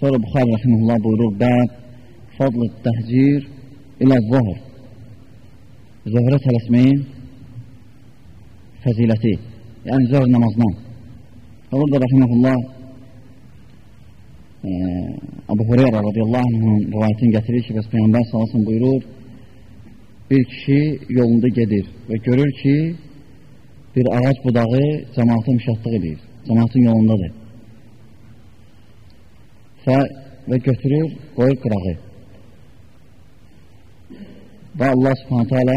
Sonra Buxar rəhməhullah buyurur, bəb fadlı təhcir ilə zahir. Zöhrə tələsməyin fəziləti, yəni zöhr namazdan. Orada rəhməhullah e, Abu Hureyra radiyallahu anhın rivayətini gətirir ki, bəs Peyyambər salasın buyurur, bir kişi yolunda gedir və görür ki, bir ağac budağı cəmaatı müşatlıq edir, cəmaatın yolundadır. Və, və götürür, qoyur qırağı. Və Allah subhanətə alə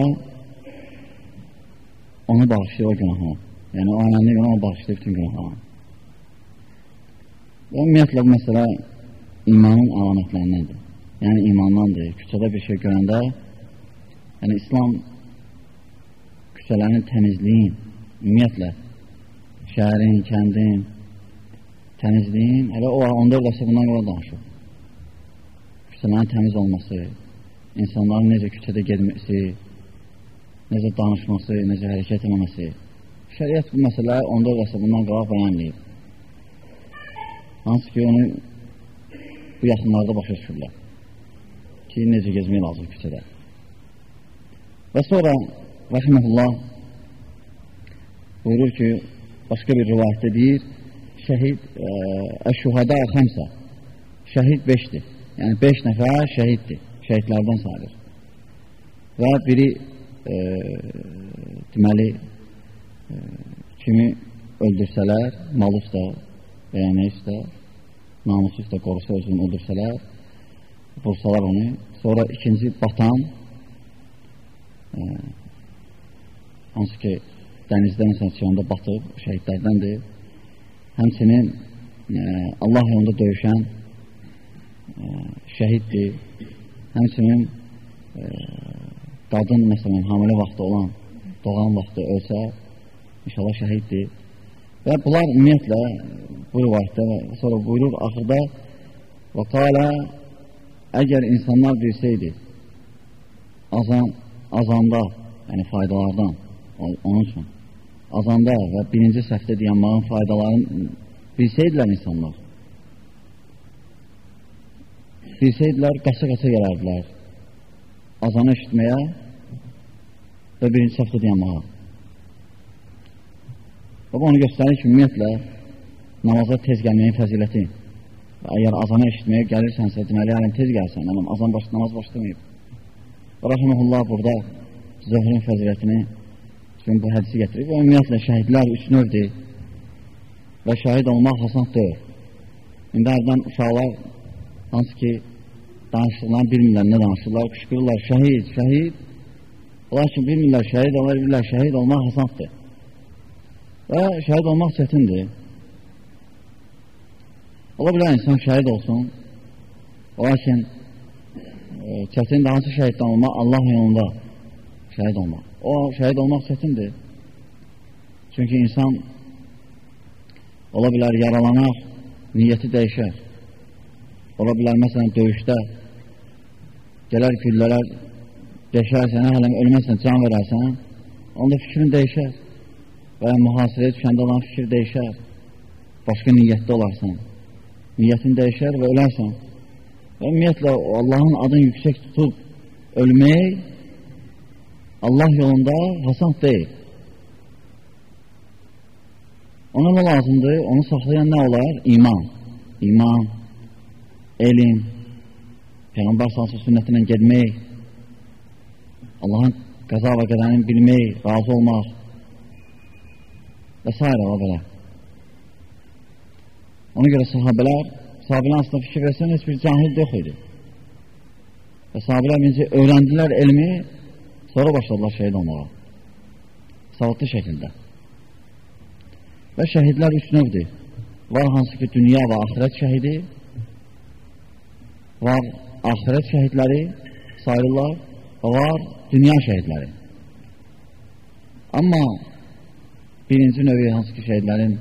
onu bağışlayır o günahına. Yəni, o anənin günah onu bağışlayır bütün günahına. Və ümumiyyətlə, bu məsələ imanın alamətlərindəndir. Yəni, imandandır. Küçədə bir şey görəndə, yəni, İslam küçələrin təmizliyin, ümumiyyətlə, şəhərin, kəndin, təmizliyin, hələ o 14 əsr bundan qala danışır. Küçələrin təmiz olması, insanların necə küçədə gedməsi, necə danışması, necə hərəkət eləməsi. Şəriət bu məsələ 14 əsr bundan qala bəyanlayıb. Hansı ki, onu bu yaxınlarda başa düşürlər ki, necə gezmək lazım küçədə. Və sonra, rəhməhullah, buyurur ki, başqa bir rivayətdə deyir, şəhid, əşşuhada xəmsə, şəhid beşdir. Yəni, beş nəfər şəhiddir, şəhidlərdən sayılır. Və biri, e, deməli, e, kimi öldürsələr, mal üstə və ya nə üstə, namusu üstə qorusa özünü öldürsələr, vursalar onu, sonra ikinci batan, e, hansı ki, dənizdə insan siyonda batıb, şəhidlərdəndir. Həmçinin e, Allah yolunda döyüşən e, şəhiddir. Həmçinin e, qadın, məsələn, hamilə vaxtı olan, doğan vaxtı ölsə, inşallah şəhiddir. Və bunlar ümumiyyətlə bu rivayətdə sonra buyurur axırda və qalə əgər insanlar bilsəydi azan, azanda, yəni faydalardan onun üçün azanda və birinci səhvdə dayanmağın faydalarını bilsəydilər insanlar, bilsəydilər, qaça-qaça gələrdilər azanı eşitməyə və birinci səhvdə dayanmağa. Və onu göstərir ki, ümumiyyətlə, namaza tez gəlməyin fəziləti. Əgər azanı eşitməyə gəlirsənsə, deməli, yəni tez gəlsən, amma azan baş, namaz başlamayıb. Və rəhməhullah burada zöhrün fəzilətini üçün bu hədisi gətirib. Və ümumiyyətlə şəhidlər üç növdir və şəhid olmaq hasan deyil. İndi hərdən uşaqlar hansı ki danışdıqlarını bilmirlər, nə danışırlar, qışqırırlar, şəhid, şəhid. Onlar ki, bilmirlər, şəhid olar, bilirlər, şəhid olmaq hasandır. Və şəhid olmaq çətindir. Ola bilər insan şəhid olsun, lakin e, çətindir hansı şəhiddən olmaq, Allah yolunda şəhid olmaq. O şəhid olmaq çətindir. Çünki insan ola bilər yaralanar, niyyəti dəyişər. Ola bilər, məsələn, döyüşdə gələr güllələr deşər sənə, hələm ölməsən, can verərsən, onda fikrin dəyişər və mühasirəyə düşəndə olan fikir dəyişər, başqa niyyətdə olarsan, niyyətin dəyişər və ölərsən. Və ümumiyyətlə, Allahın adını yüksək tutub ölmək Allah yolunda hasan deyil. Ona nə lazımdır? Onu saxlayan nə olar? İman. İman, elm, Peyğəmbər salsı sünnətinə gedmək, Allahın qəza və qədərini bilmək, razı olmaq və s. o belə. Ona görə sahabələr, sahabələr aslında fikir versən, heç bir cahil yox idi. Və sahabələr birinci öyrəndilər elmi, Sonra başladılar şəhid olmağa. Savadlı şəkildə. Və şəhidlər üç növdir. Var hansı ki, dünya və axirət şəhidi, var axirət şəhidləri sayılırlar və var dünya şəhidləri. Amma birinci növü hansı ki, şəhidlərin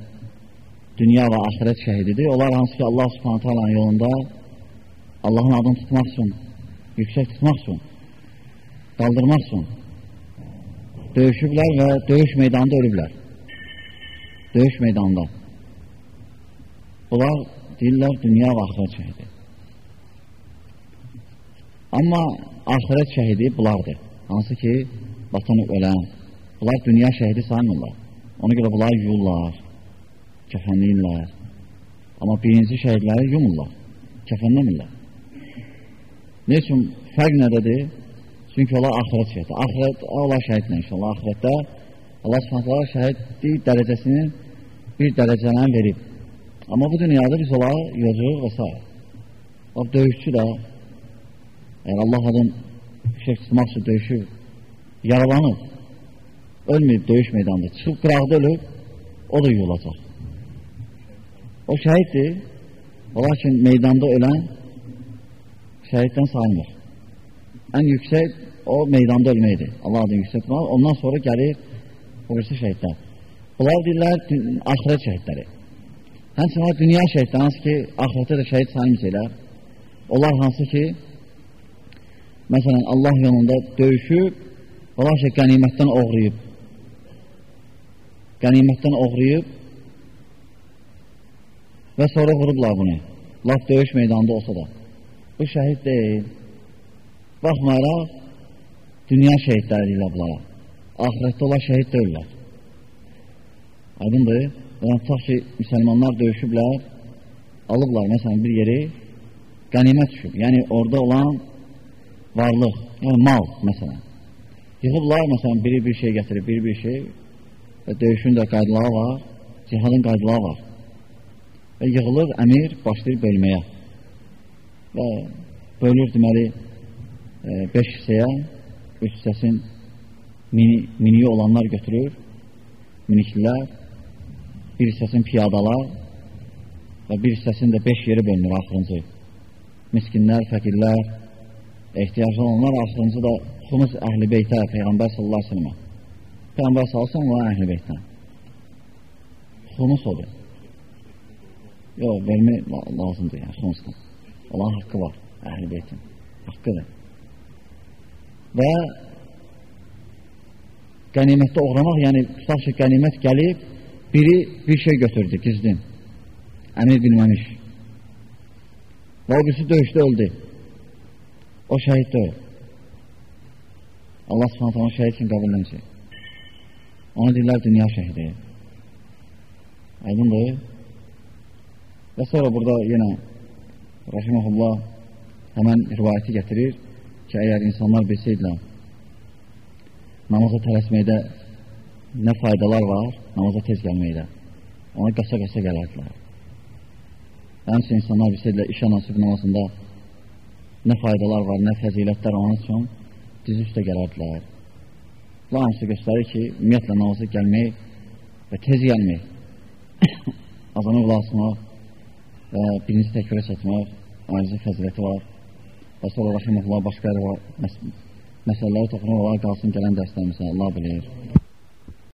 dünya və axirət şəhididir. Onlar hansı ki, Allah subhanətə alanın yolunda Allahın adını tutmaq üçün, yüksək tutmaq üçün qaldırmaq üçün döyüşüblər və döyüş meydanında ölüblər. Döyüş meydanında. Bunlar deyirlər dünya və axirət şəhidi. Amma axirət şəhidi bunlardır. Hansı ki, vatan ölən. Bunlar dünya şəhidi saymırlar. Ona görə bunlar yuyurlar, kəfənləyirlər. Amma birinci şəhidləri yumurlar, kəfənləmirlər. Ne üçün? Fərq nədədir? Çünki onlar axirət şəhidi. Axirət, Allah şəhidlə inşallah. Axirətdə Allah subhanətlə şəhidlik dərəcəsini bir dərəcələn verib. Amma bu dünyada biz onlara yozuruq və s. O döyüşçü də yəni Allah adın şey tutmaq üçün döyüşür, yaralanıb, ölməyib döyüş meydanında, çıxıb qıraqda ölüb, o da yolacaq. O şəhiddir, lakin meydanda ölən şəhiddən sayılmır. Ən yüksək o meydanda ölməkdir. Allah adını yüksək tutmaq. Ondan sonra gəlir o birisi şəhidlər. Bunlar deyirlər axirət şəhidləri. Həmçinin dünya şəhidləri, hansı ki, axirətdə də şəhid sayılmışlar. Onlar hansı ki, məsələn, Allah yolunda döyüşüb, onlar ki, qənimətdən oğrayıb. Qənimətdən oğrayıb və sonra vurublar bunu. Laf döyüş meydanında olsa da. Bu şəhid deyil. Baxmayaraq, dünya şəhidləri deyirlər bunlara. Ahirətdə olan şəhid deyirlər. Aydındır. Yəni, tutaq ki, müsəlmanlar döyüşüblər, alıblar, məsələn, bir yeri qənimət düşüb. Yəni, orada olan varlıq, yəni mal, məsələn. Yığıblar, məsələn, biri bir şey gətirib, biri bir şey və döyüşün də qaydaları var, cihadın qaydaları var. Və yığılır, əmir başlayır bölməyə. Və bölür, deməli, 5 e, hissəyə, 3 hissəsin mini, miniyi olanlar götürür, miniklər, bir hissəsin piyadalar və bir hissəsin də 5 yeri bölünür axırıncı. Miskinlər, fəkirlər, ehtiyaclı olanlar axırıncı da xumus əhl-i beytə, Peyğəmbər sallallahu aleyhi ve sellemə. Peyğəmbər sallallahu aleyhi ve sellem əhl-i beytdən. Xumus odur. Yox, vermək lazımdır, yəni, xumusdan. Olan haqqı var, əhl-i beytin. Haqqıdır. Və qənimətdə uğramaq, yəni tutaq ki, qənimət gəlib, biri bir şey götürdü, gizdin. Əmir bilməmiş. Və o birisi döyüşdə öldü. O şəhid deyil. Allah subhanət onu şəhid kimi qəbul eləmişdir. Ona deyirlər dünya şəhidi. Aydındır. Və sonra burada yenə Rəhiməhullah həmən rivayəti gətirir ki, əgər insanlar bilsəydilər namaza tələsməkdə nə faydalar var, namaza tez gəlməkdə. Ona qasa-qasa gələrdilər. Həmçin insanlar bilsəydilər iş anasıb namazında nə faydalar var, nə fəzilətlər onun üçün diz üstə gələrdilər. Bu hamısı göstərir ki, ümumiyyətlə namaza gəlmək və tez gəlmək, azanı qulaqsmaq və birinci təkvərə çatmaq ayrıca fəziləti var. Və sonra rəhməllah başqa məs məsələləri toxunur olaraq qalsın gələn dərslərimizə. Allah bilir.